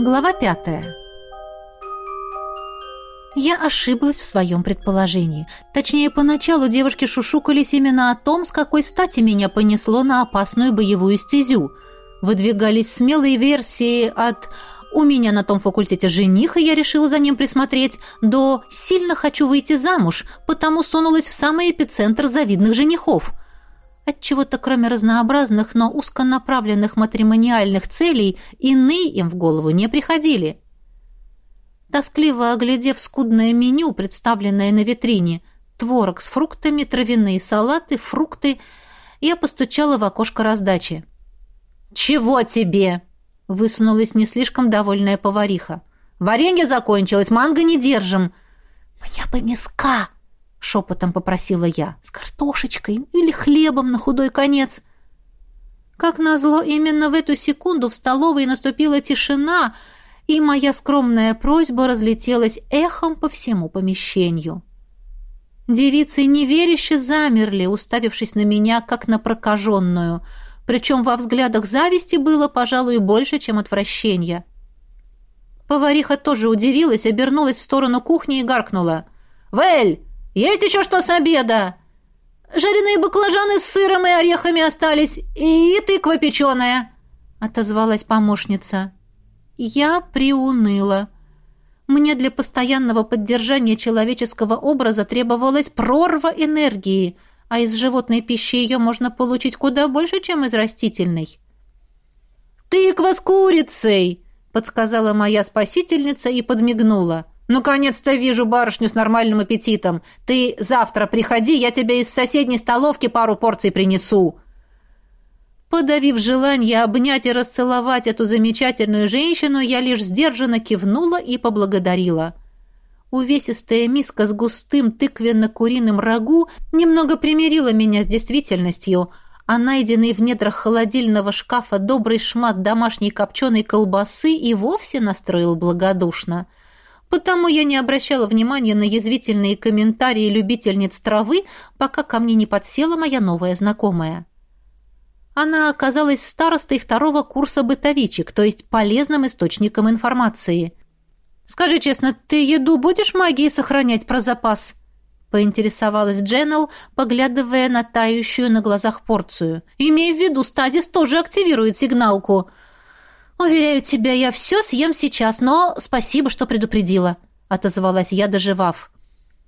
Глава пятая. Я ошиблась в своем предположении. Точнее, поначалу девушки шушукались именно о том, с какой стати меня понесло на опасную боевую стезю. Выдвигались смелые версии от «у меня на том факультете жених, и я решила за ним присмотреть» до «сильно хочу выйти замуж, потому сунулась в самый эпицентр завидных женихов». Отчего-то, кроме разнообразных, но узконаправленных матримониальных целей, иные им в голову не приходили. Тоскливо оглядев скудное меню, представленное на витрине, творог с фруктами, травяные салаты, фрукты, я постучала в окошко раздачи. «Чего тебе?» — высунулась не слишком довольная повариха. «Варенье закончилось, манго не держим». «Мне бы миска!» — шепотом попросила я. «С картошечкой или хлебом на худой конец». Как назло, именно в эту секунду в столовой наступила тишина, и моя скромная просьба разлетелась эхом по всему помещению. Девицы неверяще замерли, уставившись на меня, как на прокаженную, причем во взглядах зависти было, пожалуй, больше, чем отвращения. Повариха тоже удивилась, обернулась в сторону кухни и гаркнула. «Вэль, есть еще что с обеда? Жареные баклажаны с сыром и орехами остались, и тыква печеная», — отозвалась помощница. Я приуныла. Мне для постоянного поддержания человеческого образа требовалась прорва энергии, а из животной пищи ее можно получить куда больше, чем из растительной. «Тыква с курицей!» — подсказала моя спасительница и подмигнула. — «Наконец-то вижу барышню с нормальным аппетитом. Ты завтра приходи, я тебе из соседней столовки пару порций принесу». Подавив желание обнять и расцеловать эту замечательную женщину, я лишь сдержанно кивнула и поблагодарила. Увесистая миска с густым тыквенно-куриным рагу немного примирила меня с действительностью, а найденный в недрах холодильного шкафа добрый шмат домашней копченой колбасы и вовсе настроил благодушно – Потому я не обращала внимания на язвительные комментарии любительниц травы, пока ко мне не подсела моя новая знакомая. Она оказалась старостой второго курса бытовичек, то есть полезным источником информации. «Скажи честно, ты еду будешь магией сохранять про запас?» поинтересовалась Дженнел, поглядывая на тающую на глазах порцию. «Имей в виду, стазис тоже активирует сигналку. «Уверяю тебя, я все съем сейчас, но спасибо, что предупредила», — отозвалась я, доживав.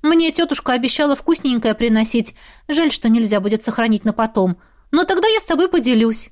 «Мне тетушка обещала вкусненькое приносить. Жаль, что нельзя будет сохранить на потом. Но тогда я с тобой поделюсь».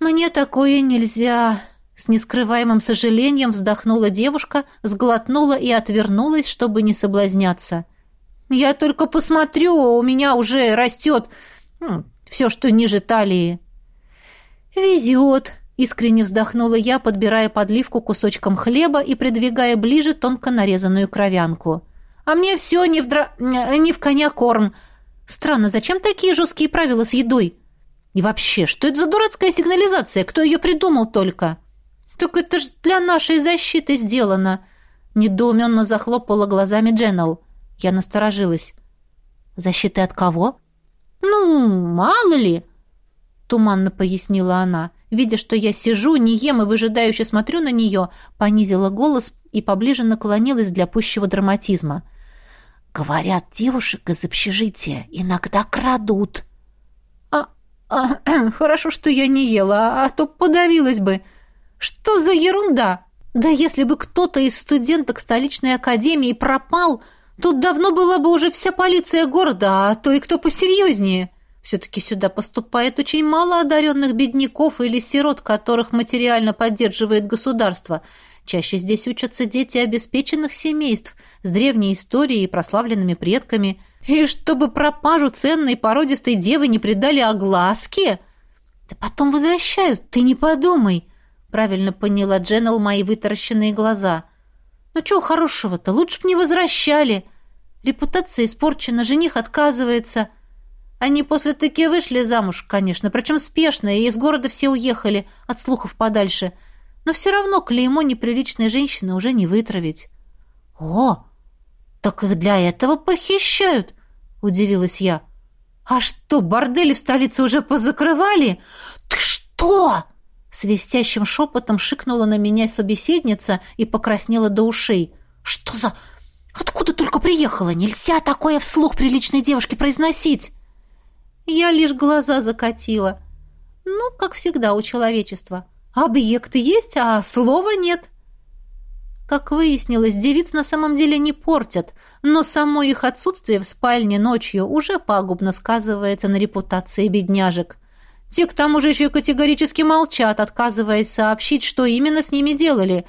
«Мне такое нельзя», — с нескрываемым сожалением вздохнула девушка, сглотнула и отвернулась, чтобы не соблазняться. «Я только посмотрю, у меня уже растет все, что ниже талии». «Везет», Искренне вздохнула я, подбирая подливку кусочком хлеба и придвигая ближе тонко нарезанную кровянку. «А мне все не в, дра... не в коня корм. Странно, зачем такие жесткие правила с едой? И вообще, что это за дурацкая сигнализация? Кто ее придумал только?» «Так это же для нашей защиты сделано!» Недоуменно захлопала глазами Дженнел. Я насторожилась. «Защиты от кого?» «Ну, мало ли!» Туманно пояснила она. Видя, что я сижу, не ем и выжидающе смотрю на нее, понизила голос и поближе наклонилась для пущего драматизма. «Говорят, девушек из общежития иногда крадут». «А, а хорошо, что я не ела, а то подавилась бы. Что за ерунда? Да если бы кто-то из студенток столичной академии пропал, тут давно была бы уже вся полиция города, а то и кто посерьезнее». Все-таки сюда поступает очень мало одаренных бедняков или сирот, которых материально поддерживает государство. Чаще здесь учатся дети обеспеченных семейств с древней историей и прославленными предками. И чтобы пропажу ценной породистой девы не придали огласке... Да потом возвращают, ты не подумай. Правильно поняла Дженнел мои вытаращенные глаза. Ну чего хорошего-то, лучше б не возвращали. Репутация испорчена, жених отказывается... Они после таки вышли замуж, конечно, причем спешно, и из города все уехали, от слухов подальше. Но все равно клеймо неприличной женщины уже не вытравить. «О, так их для этого похищают!» — удивилась я. «А что, бордели в столице уже позакрывали?» «Ты что?» — Свистящим шепотом шикнула на меня собеседница и покраснела до ушей. «Что за... Откуда только приехала? Нельзя такое вслух приличной девушке произносить!» Я лишь глаза закатила. Ну, как всегда у человечества. Объект есть, а слова нет. Как выяснилось, девиц на самом деле не портят, но само их отсутствие в спальне ночью уже пагубно сказывается на репутации бедняжек. Те к тому же еще категорически молчат, отказываясь сообщить, что именно с ними делали.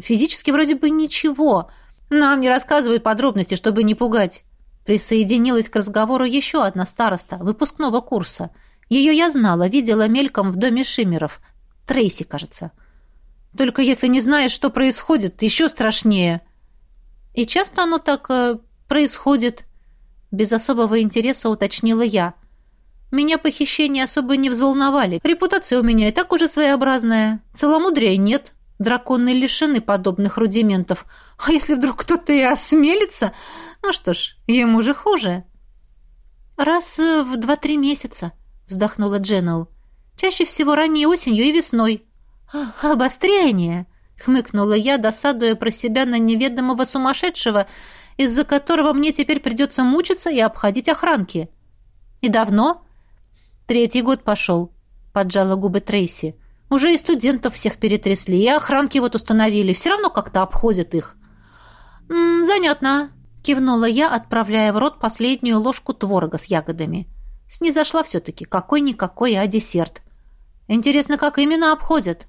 Физически вроде бы ничего. Нам не рассказывают подробности, чтобы не пугать. Присоединилась к разговору еще одна староста, выпускного курса. Ее я знала, видела мельком в доме Шимеров. Трейси, кажется. Только если не знаешь, что происходит, еще страшнее. И часто оно так э, происходит. Без особого интереса уточнила я. Меня похищения особо не взволновали. Репутация у меня и так уже своеобразная. Целомудрия нет. Драконы лишены подобных рудиментов. А если вдруг кто-то и осмелится? Ну что ж, ему же хуже. Раз в два-три месяца, вздохнула Дженнел. Чаще всего ранней осенью и весной. «Обострение!» — хмыкнула я, досадуя про себя на неведомого сумасшедшего, из-за которого мне теперь придется мучиться и обходить охранки. «И давно?» Третий год пошел, поджала губы Трейси. Уже и студентов всех перетрясли, и охранки вот установили. Все равно как-то обходят их. «М -м, «Занятно», — кивнула я, отправляя в рот последнюю ложку творога с ягодами. Снизошла все-таки. Какой-никакой, а десерт. Интересно, как именно обходят?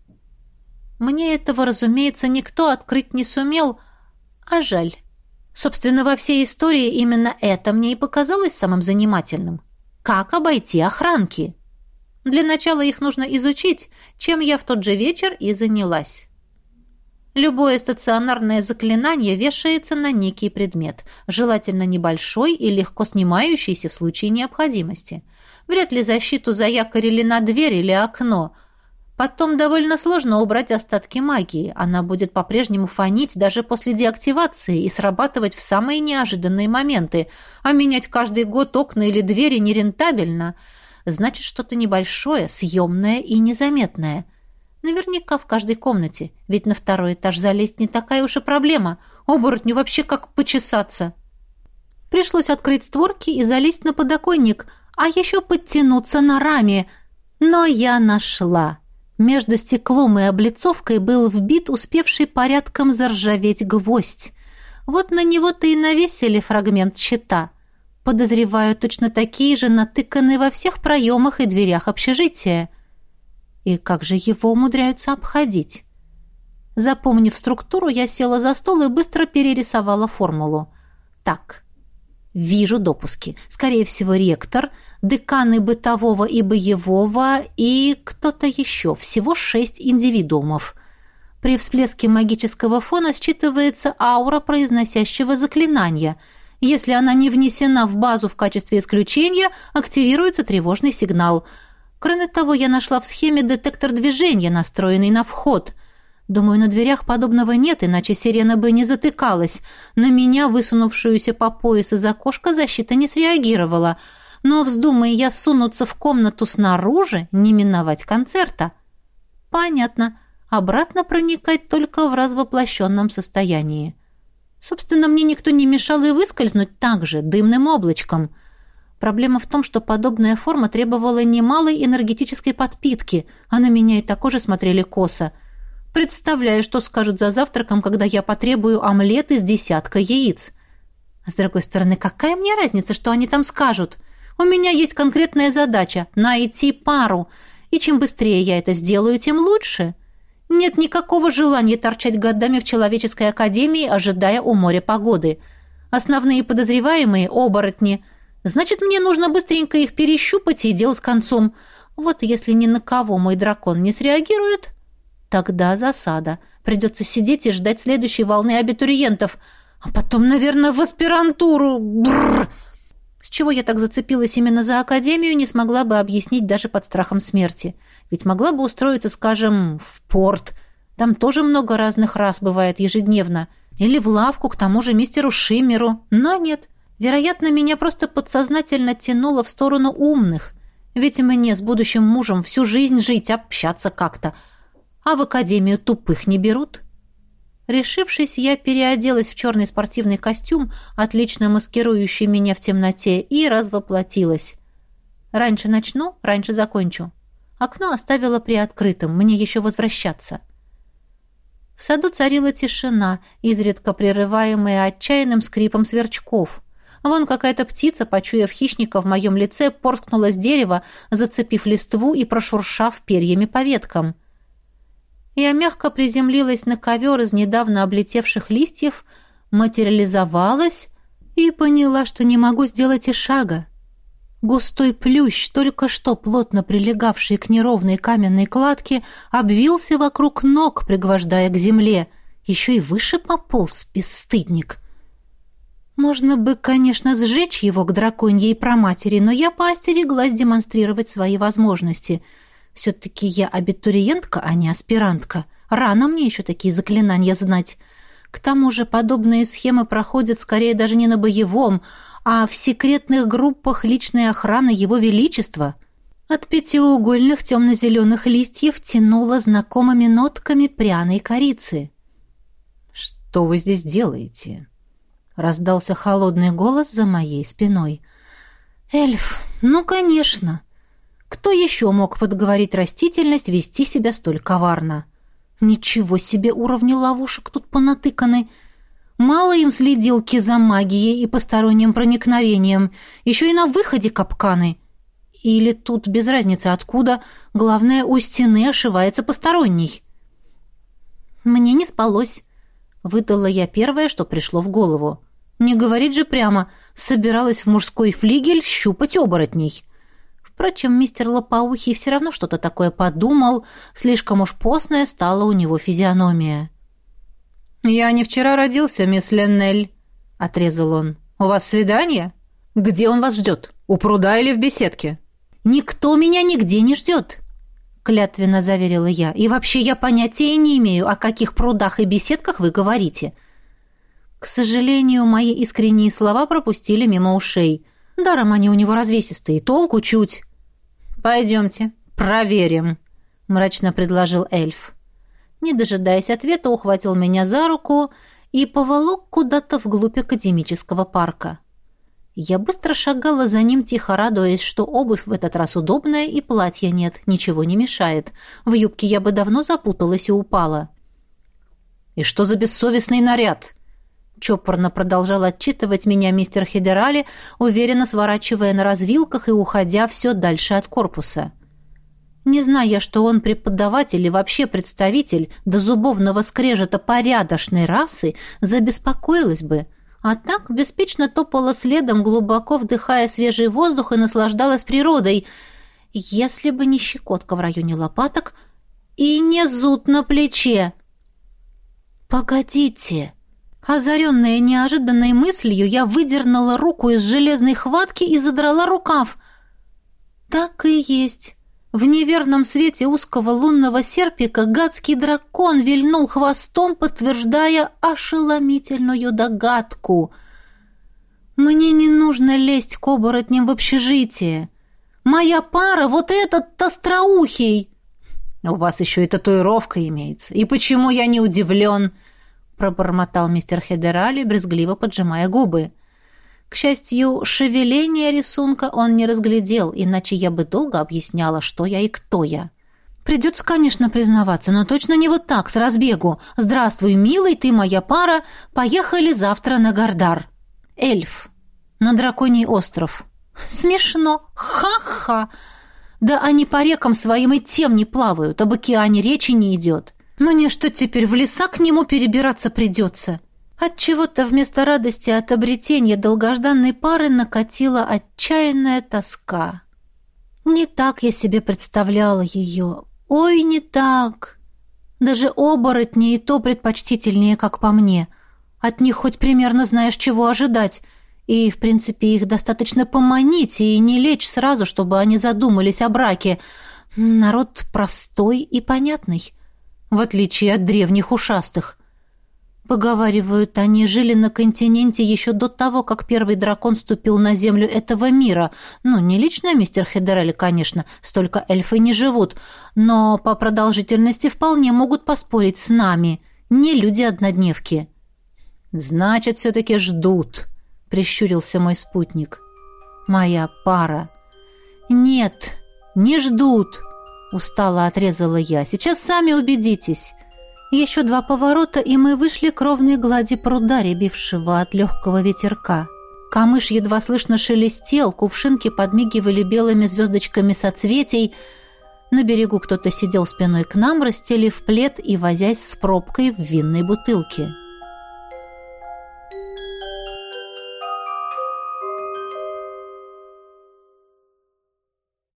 Мне этого, разумеется, никто открыть не сумел, а жаль. Собственно, во всей истории именно это мне и показалось самым занимательным. Как обойти охранки? Для начала их нужно изучить, чем я в тот же вечер и занялась. Любое стационарное заклинание вешается на некий предмет, желательно небольшой и легко снимающийся в случае необходимости. Вряд ли защиту заякорили на дверь или окно. Потом довольно сложно убрать остатки магии. Она будет по-прежнему фонить даже после деактивации и срабатывать в самые неожиданные моменты. А менять каждый год окна или двери нерентабельно. Значит, что-то небольшое, съемное и незаметное. Наверняка в каждой комнате. Ведь на второй этаж залезть не такая уж и проблема. Оборотню вообще как почесаться. Пришлось открыть створки и залезть на подоконник, а еще подтянуться на раме. Но я нашла. Между стеклом и облицовкой был вбит успевший порядком заржаветь гвоздь. Вот на него-то и навесили фрагмент щита. Подозреваю, точно такие же натыканы во всех проемах и дверях общежития. И как же его умудряются обходить? Запомнив структуру, я села за стол и быстро перерисовала формулу. Так, Вижу допуски. Скорее всего, ректор, деканы бытового и боевого и кто-то еще. Всего шесть индивидуумов. При всплеске магического фона считывается аура произносящего заклинания. Если она не внесена в базу в качестве исключения, активируется тревожный сигнал. Кроме того, я нашла в схеме детектор движения, настроенный на вход – Думаю, на дверях подобного нет, иначе сирена бы не затыкалась. На меня, высунувшуюся по пояс из окошка, защита не среагировала. Но, вздумая я сунуться в комнату снаружи, не миновать концерта. Понятно. Обратно проникать только в развоплощенном состоянии. Собственно, мне никто не мешал и выскользнуть так же, дымным облачком. Проблема в том, что подобная форма требовала немалой энергетической подпитки, а на меня и так уже смотрели косо. Представляю, что скажут за завтраком, когда я потребую омлет из десятка яиц. С другой стороны, какая мне разница, что они там скажут? У меня есть конкретная задача — найти пару. И чем быстрее я это сделаю, тем лучше. Нет никакого желания торчать годами в человеческой академии, ожидая у моря погоды. Основные подозреваемые — оборотни. Значит, мне нужно быстренько их перещупать и дело с концом. Вот если ни на кого мой дракон не среагирует, Тогда засада. Придется сидеть и ждать следующей волны абитуриентов. А потом, наверное, в аспирантуру. Бррр. С чего я так зацепилась именно за академию, не смогла бы объяснить даже под страхом смерти. Ведь могла бы устроиться, скажем, в порт. Там тоже много разных раз бывает ежедневно. Или в лавку к тому же мистеру Шиммеру. Но нет. Вероятно, меня просто подсознательно тянуло в сторону умных. Ведь мне с будущим мужем всю жизнь жить, общаться как-то. А в академию тупых не берут. Решившись, я переоделась в черный спортивный костюм, отлично маскирующий меня в темноте, и развоплотилась. Раньше начну, раньше закончу. Окно оставила приоткрытым, мне еще возвращаться. В саду царила тишина, изредка прерываемая отчаянным скрипом сверчков. Вон какая-то птица, почуяв хищника в моем лице, порскнула с дерева, зацепив листву и прошуршав перьями по веткам. Я мягко приземлилась на ковер из недавно облетевших листьев, материализовалась и поняла, что не могу сделать и шага. Густой плющ, только что плотно прилегавший к неровной каменной кладке, обвился вокруг ног, пригвождая к земле. Еще и выше пополз, бесстыдник. Можно бы, конечно, сжечь его к драконьей проматери, но я поостереглась демонстрировать свои возможности — все-таки я абитуриентка, а не аспирантка. Рано мне еще такие заклинания знать. К тому же подобные схемы проходят скорее даже не на боевом, а в секретных группах личной охраны Его Величества. От пятиугольных темно-зеленых листьев тянуло знакомыми нотками пряной корицы. «Что вы здесь делаете?» — раздался холодный голос за моей спиной. «Эльф, ну, конечно!» Кто еще мог подговорить растительность вести себя столь коварно? Ничего себе уровни ловушек тут понатыканы. Мало им следилки за магией и посторонним проникновением. Еще и на выходе капканы. Или тут без разницы откуда. Главное, у стены ошивается посторонний. Мне не спалось. Выдала я первое, что пришло в голову. Не говорить же прямо. Собиралась в мужской флигель щупать оборотней. Впрочем, мистер Лопоухий все равно что-то такое подумал, слишком уж постная стала у него физиономия. «Я не вчера родился, мисс Леннель», — отрезал он. «У вас свидание? Где он вас ждет? У пруда или в беседке?» «Никто меня нигде не ждет», — клятвенно заверила я. «И вообще я понятия не имею, о каких прудах и беседках вы говорите». К сожалению, мои искренние слова пропустили мимо ушей. Даром они у него развесистые, толку чуть. «Пойдемте, проверим», — мрачно предложил эльф. Не дожидаясь ответа, ухватил меня за руку и поволок куда-то вглубь академического парка. Я быстро шагала за ним, тихо радуясь, что обувь в этот раз удобная и платья нет, ничего не мешает. В юбке я бы давно запуталась и упала. «И что за бессовестный наряд?» Чопорно продолжал отчитывать меня мистер Хедерали, уверенно сворачивая на развилках и уходя все дальше от корпуса. Не зная, что он преподаватель и вообще представитель до зубовного скрежета порядочной расы, забеспокоилась бы. А так беспечно топала следом, глубоко вдыхая свежий воздух и наслаждалась природой. Если бы не щекотка в районе лопаток и не зуд на плече. «Погодите!» Озаренная неожиданной мыслью, я выдернула руку из железной хватки и задрала рукав. Так и есть. В неверном свете узкого лунного серпика гадский дракон вильнул хвостом, подтверждая ошеломительную догадку. «Мне не нужно лезть к оборотням в общежитие. Моя пара — вот этот остроухий!» «У вас еще и татуировка имеется. И почему я не удивлен?» Пробормотал мистер Хедерали, брезгливо поджимая губы. К счастью, шевеление рисунка он не разглядел, иначе я бы долго объясняла, что я и кто я. Придется, конечно, признаваться, но точно не вот так, с разбегу. «Здравствуй, милый, ты моя пара. Поехали завтра на Гардар». «Эльф. На Драконий остров». «Смешно. Ха-ха. Да они по рекам своим и тем не плавают, об океане речи не идет». Мне что теперь в леса к нему перебираться придется? От чего-то вместо радости от обретения долгожданной пары накатила отчаянная тоска. Не так я себе представляла ее. Ой, не так. Даже оборотни и то предпочтительнее, как по мне. От них хоть примерно знаешь, чего ожидать. И, в принципе, их достаточно поманить и не лечь сразу, чтобы они задумались о браке. Народ простой и понятный в отличие от древних ушастых. Поговаривают, они жили на континенте еще до того, как первый дракон ступил на землю этого мира. Ну, не лично мистер Хедерелли, конечно, столько эльфы не живут, но по продолжительности вполне могут поспорить с нами. Не люди-однодневки. «Значит, все-таки ждут», — прищурился мой спутник. «Моя пара». «Нет, не ждут», — устало отрезала я. «Сейчас сами убедитесь». Еще два поворота, и мы вышли к ровной глади пруда, рябившего от легкого ветерка. Камыш едва слышно шелестел, кувшинки подмигивали белыми звездочками соцветий. На берегу кто-то сидел спиной к нам, расстелив плед и возясь с пробкой в винной бутылке.